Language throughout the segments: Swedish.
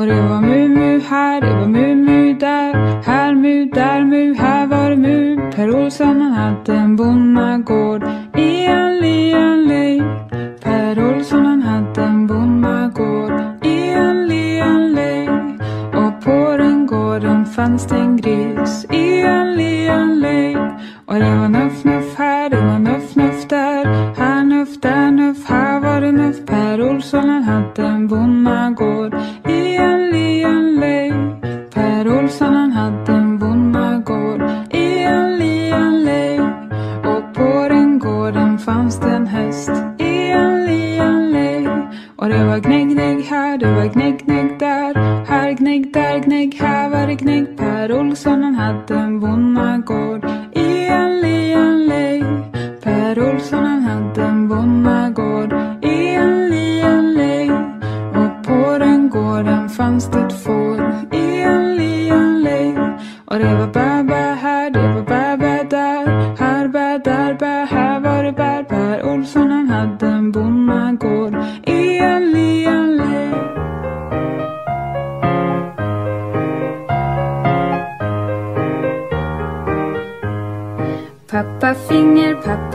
Och det var mu-mu här, det var mu gnägg där. Här, gnägg där, gnägg här, var det gnägg. Per Olsson han hade en bonnagård.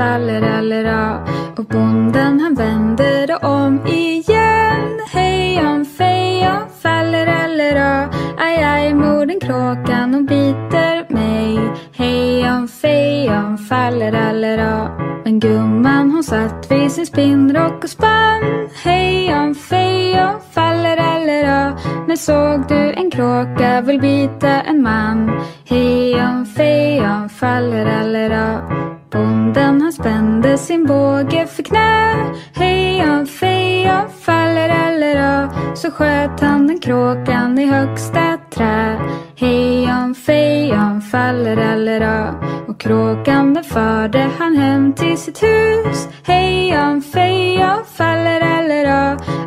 faller eller och bonden han vänder om igen. Hej om fejon faller eller Aj aj morden kråkan och biter mig. Hej om fejon faller eller Men gumman hon satt vid sin spinnrock och spann. Hej om fejon faller eller När såg du en kråka vill bita en man? den kråkan i högsta trä. Hejon fejon faller allra och kråkan den förde han hem till sitt hus. Hejon fejon faller allra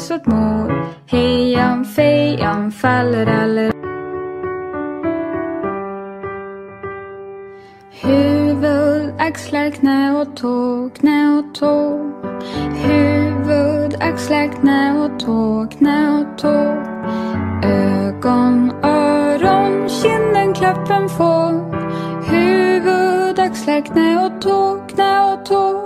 söt mor. Hejan fejan fallerallera. Huvud, axlar, knä och tå, knä och tå. Huvud, axlar, knä och tå, knä och tå. Ögon, öron, kinden, klappen, få. Huvud, axlar, knä och tå, knä och tå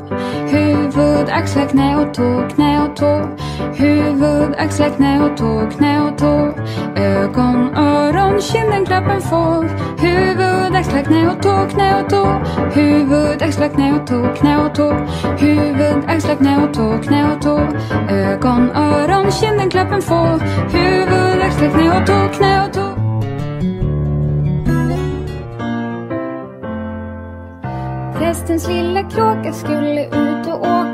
Huvud, axlar, knä och tå, knä och tå. Huvud, axlar, knä och tå, knä och tå. Ögon, öron, kinden, klappen, få. Huvud, axlar, knä och tå, knä och tå. Huvud, axlar, knä och tå, knä och tå. Huvud, axlar, knä och tå, knä och tå. Ögon, öron, kinden, klappen, få. Huvud, axlar, knä och tå, knä och tå. Prästens lilla kråka skulle ut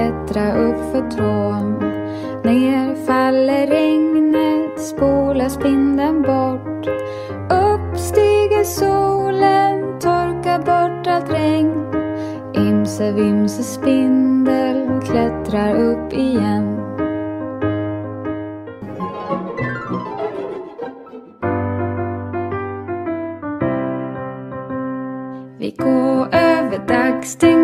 Klättra upp för trån. Ner faller regnet, spolar spindeln bort. Upp stiger solen, torkar bort allt regn. Imse vimse spindel klättrar upp igen. Vi går över dagstänkta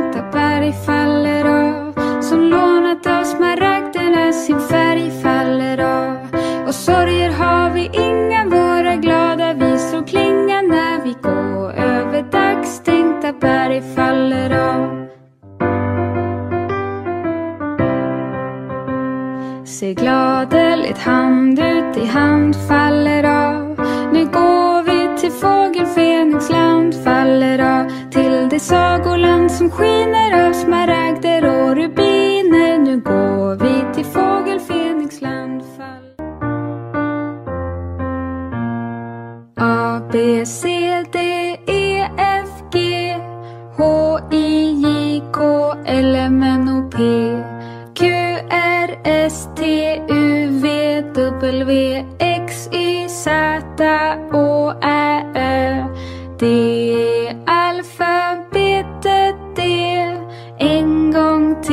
Se gladeligt hand ut i hand faller av. Nu går vi till fågelfeniksland faller av. Till det sagoland som skiner av smaragder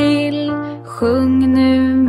vill. Sjung nu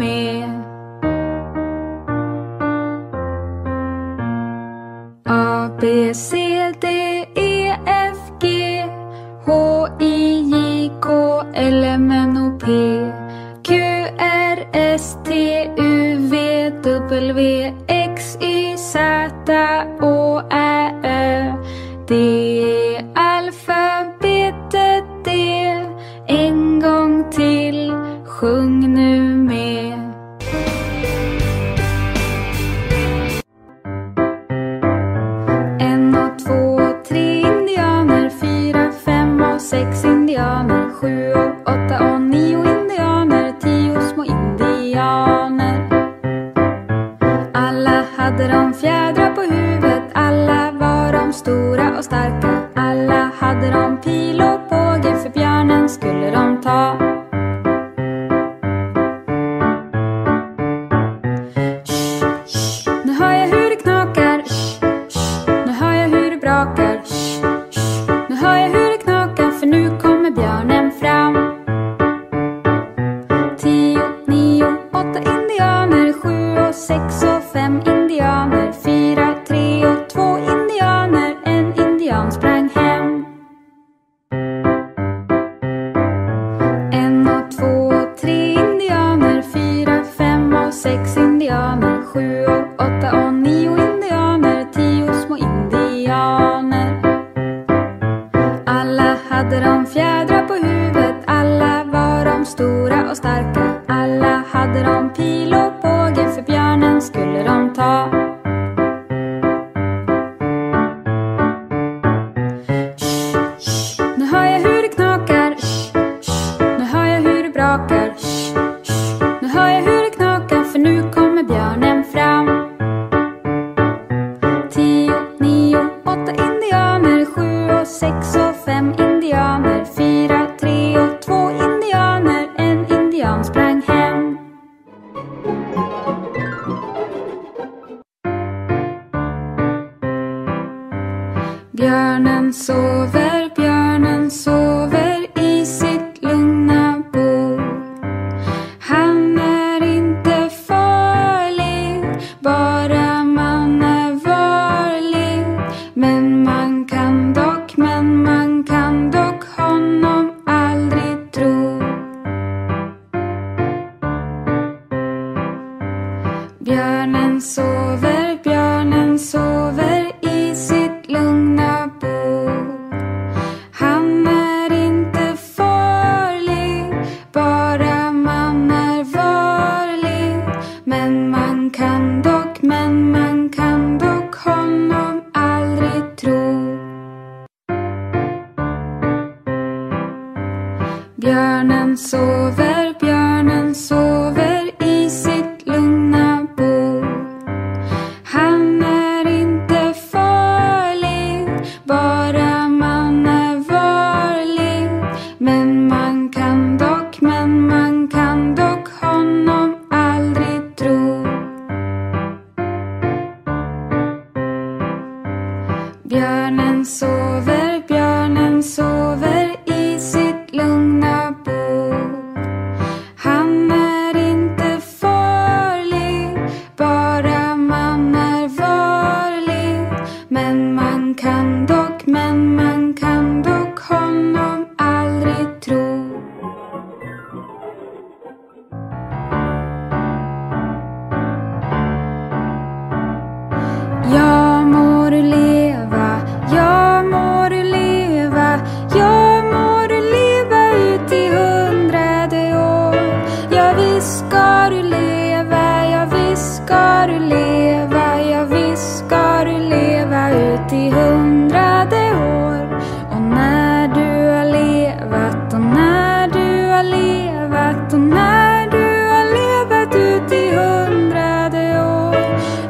prövat och när du har levat ut i hundrade år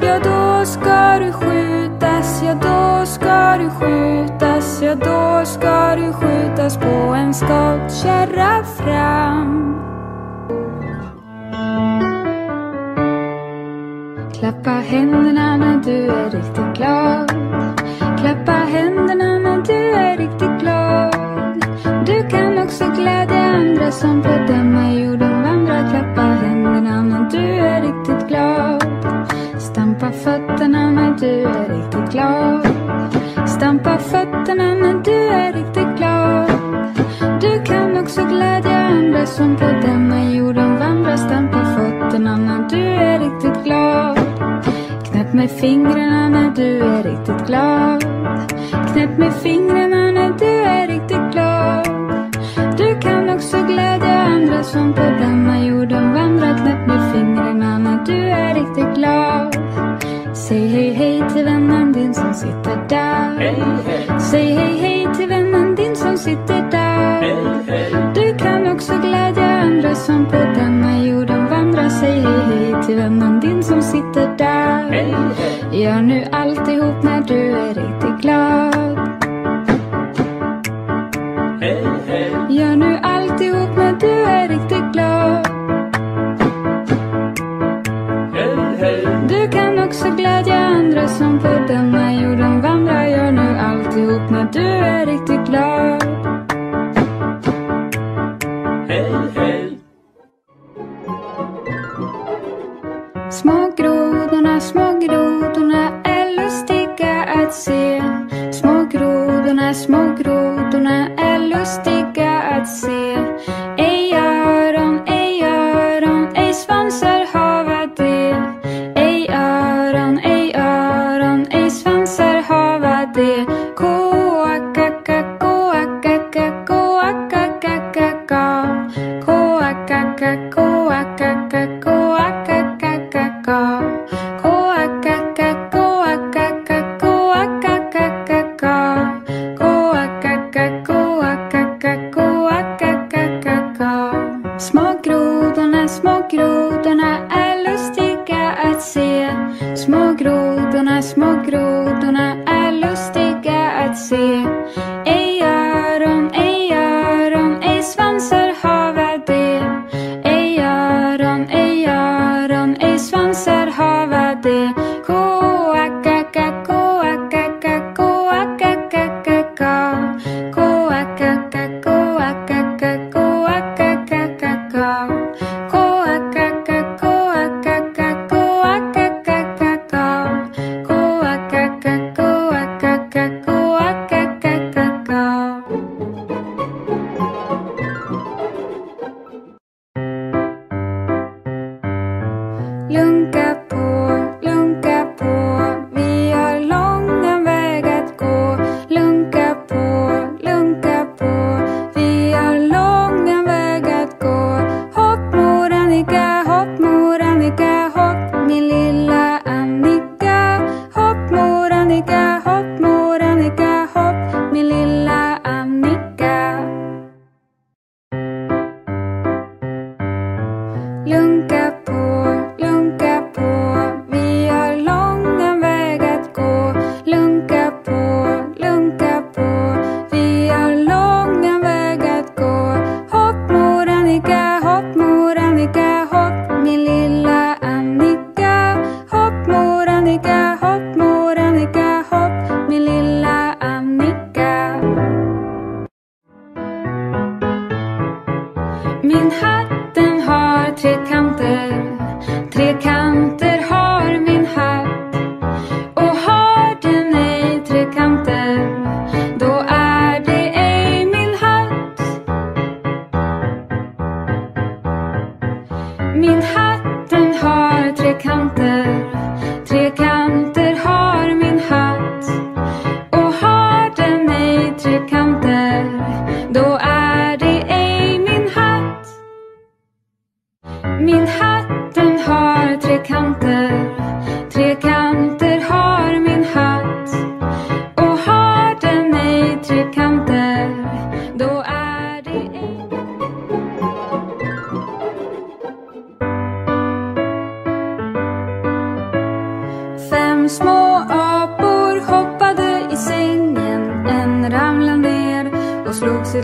Ja då ska du skjutas, ja då ska du skjutas Ja då ska du skjutas på en skottkärra fram. Klappa händerna när du är riktigt glad. Klappa händerna andra som fördömer jorden vandrar, klappar händerna men du är riktigt glad. Stampa fötterna men du är riktigt glad. Stampa fötterna men du är riktigt glad. Du kan också glädja andra som på denna jorden vandrar, Stampa fötterna när du är riktigt glad. Knäpp med fingrarna när du är riktigt glad. Knäpp med fingrarna när du är riktigt glad gillade andra som på denna jorden vandrat lätt med fingrarna när du är riktigt glad. Säg hej hej till vännen din som sitter där. Hej, hej. Säg hej hej till vännen din som sitter där. Hej, du kan också glädja andra som på denna jorden vandrar. Säg hej hej till vännen din som sitter där. Gör nu alltihop när alltihop 高。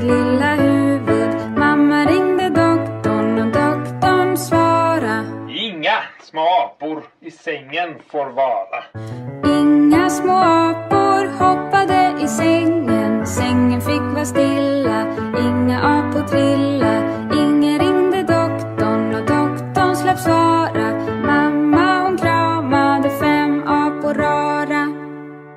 lilla huvud. Mamma ringde doktorn och doktorn svara. Inga små apor i sängen får vara. Inga små apor hoppade i sängen. Sängen fick vara stilla. Inga apor trillade.